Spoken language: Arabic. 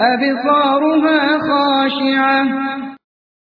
أبصارها خاشعة.